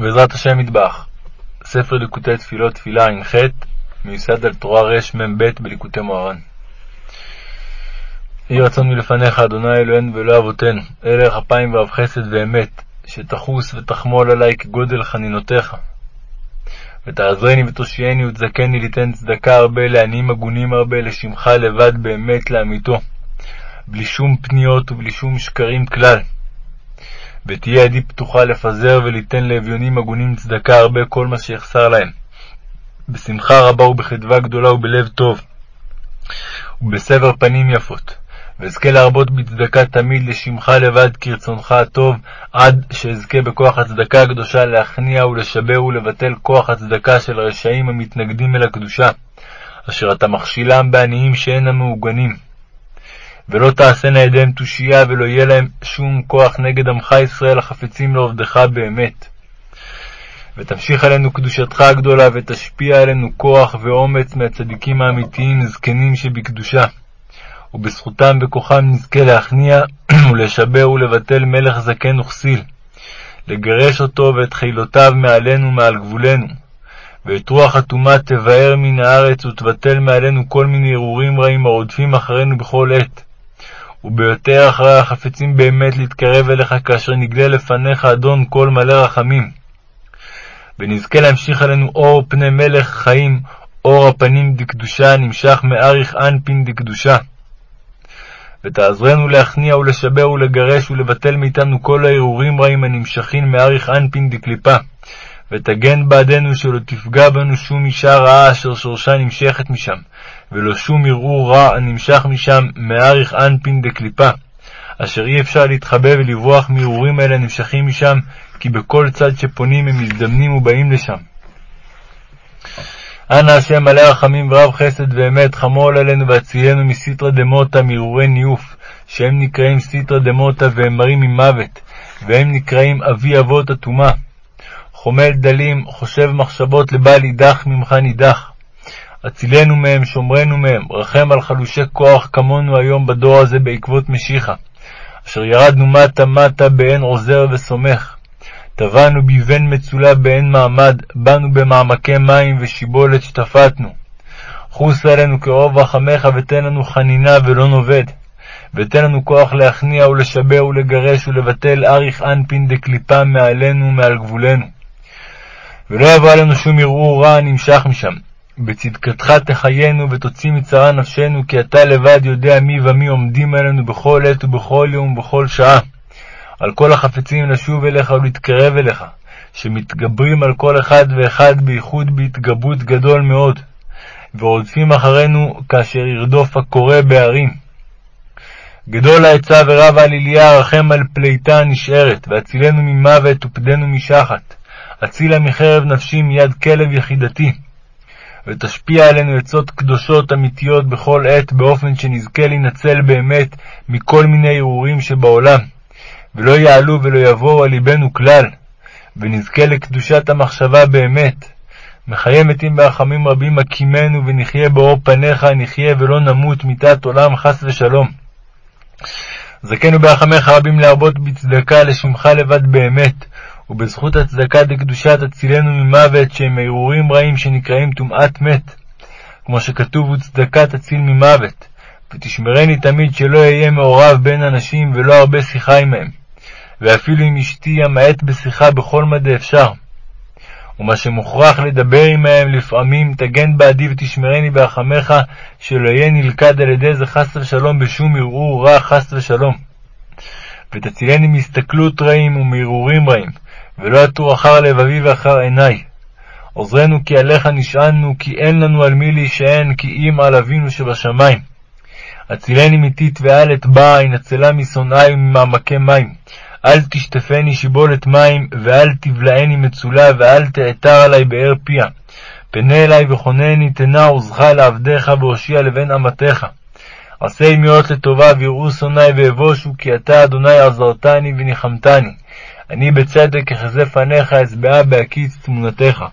בעזרת השם מטבח, ספר ליקוטי תפילות תפילה ע"ח, מיוסד על תורה רמ"ב בליקוטי מוהר"ן. יהי רצון מלפניך, אדוני אלוהינו ואלוהי אבותינו, אלה אפיים ואב חסד ואמת, שתחוס ותחמול עלי כגודל חנינותיך. ותעזרני ותושייני ותזכני ליתן צדקה הרבה, לעניים הגונים הרבה, לשמך לבד באמת לאמיתו, בלי שום פניות ובלי שום שקרים כלל. ותהיה ידי פתוחה לפזר וליתן לאביונים הגונים צדקה הרבה כל מה שיחסר להם. בשמחה רבה ובחדווה גדולה ובלב טוב, ובסבר פנים יפות, ואזכה להרבות בצדקה תמיד לשמך לבד כרצונך הטוב, עד שאזכה בכוח הצדקה הקדושה להכניע ולשבר ולבטל כוח הצדקה של הרשעים המתנגדים אל הקדושה, אשר אתה מכשילם בעניים שאינם מעוגנים. ולא תעשינה ידיהם תושייה, ולא יהיה להם שום כוח נגד עמך ישראל החפצים לעובדך באמת. ותמשיך עלינו קדושתך הגדולה, ותשפיע עלינו כוח ואומץ מהצדיקים האמיתיים, זקנים שבקדושה. ובזכותם וכוחם נזכה להכניע ולשבר ולבטל מלך זקן וכסיל, לגרש אותו ואת חילותיו מעלינו מעל גבולנו. ואת רוח הטומאה תבער מן הארץ, ותבטל מעלינו כל מיני הרהורים רעים הרודפים אחרינו בכל עת. וביותר אחרי החפצים באמת להתקרב אליך, כאשר נגלה לפניך אדון כל מלא רחמים. ונזכה להמשיך עלינו אור פני מלך חיים, אור הפנים דקדושה, נמשך מאריך אנפין דקדושה. ותעזרנו להכניע ולשבר ולגרש ולבטל מאיתנו כל ההרהורים רעים הנמשכים מאריך אנפין דקליפה. ותגן בעדנו שלא תפגע בנו שום אישה רעה אשר שורשה נמשכת משם, ולא שום ערעור רע הנמשך משם מאריך אנפין דקליפה, אשר אי אפשר להתחבא ולברוח מערעורים אלה הנמשכים משם, כי בכל צד שפונים הם מזדמנים ובאים לשם. אנא השם מלא רחמים ורב חסד ואמת, חמול עלינו והצילנו מסיטרא דמוטה, מהרהורי ניאוף, שהם נקראים סיטרא דמוטה והם מרים ממוות, והם נקראים אבי אבות הטומאה. חומל דלים, חושב מחשבות לבל יידח ממך נידח. הצילנו מהם, שומרנו מהם, רחם על חלושי כוח כמונו היום בדור הזה בעקבות משיחה, אשר ירדנו מטה מטה באין עוזר וסומך. טבענו בבן מצולה באין מעמד, באנו במעמקי מים ושיבולת שטפטנו. חוס עלינו כרוב רחמך ותן לנו חנינה ולא נאבד. ותן לנו כוח להכניע ולשבר ולגרש ולבטל אריך אנפין דקליפה מעלינו ומעל גבולנו. ולא יבוא עלינו שום ערעור רע הנמשך משם. בצדקתך תחיינו ותוציא מצרה נפשנו, כי אתה לבד יודע מי ומי עומדים עלינו בכל עת ובכל יום ובכל שעה. על כל החפצים לשוב אליך ולהתקרב אליך, שמתגברים על כל אחד ואחד בייחוד בהתגברות גדול מאוד, ורודפים אחרינו כאשר ירדוף הקורא בהרים. גדול העצה ורב העליליה, רחם על פליטה הנשארת, והצילנו ממוות ופדנו משחת. הצילה מחרב נפשי מיד כלב יחידתי. ותשפיע עלינו עצות קדושות אמיתיות בכל עת, באופן שנזכה להינצל באמת מכל מיני הרהורים שבעולם, ולא יעלו ולא יבואו על ליבנו כלל, ונזכה לקדושת המחשבה באמת. מחיי מתים ברחמים רבים הקימנו, ונחיה באור פניך, נחיה ולא נמות מיתת עולם חס ושלום. זכנו ברחמיך רבים להרבות בצדקה לשמך לבד באמת, ובזכות הצדקה דקדושה תצילנו ממוות, שהם הרהורים רעים שנקראים טומאת מת. כמו שכתוב, וצדקה תציל ממוות. ותשמרני תמיד שלא אהיה מעורב בין אנשים ולא הרבה שיחה עמהם. ואפילו עם אשתי המעט בשיחה בכל מדי אפשר. ומה שמוכרח לדבר עמהם לפעמים, תגן בעדי ותשמרני ברחמך, שלא יהיה נלכד על ידי זה חס ושלום בשום ערעור רע חס ושלום. ותצילני מהסתכלות רעים ומהרהורים רעים, ולא יתור אחר לבבי ואחר עיני. עוזרנו כי עליך נשענו, כי אין לנו על מי להישען, כי אם על אבינו שבשמיים. הצילני מטיט ואלת בעין, הצלה משונאי וממעמקי מים. אל תשטפני שיבולת מים, ואל תבלעני מצולה, ואל תעתר עלי באר פיה. פנה אלי וכונני, תנע עוזך לעבדיך, והושיע לבן אמתך. עשה עמיות לטובה, ויראו שונאי ואבושו, כי אתה, אדוני, עזרתני וניחמתני. אני בצדק אחזה פניך, אשבעה בהקיץ תמונתך.